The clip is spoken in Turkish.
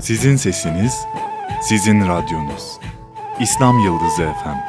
Sizin sesiniz, sizin radyonuz. İslam Yıldızı Efem.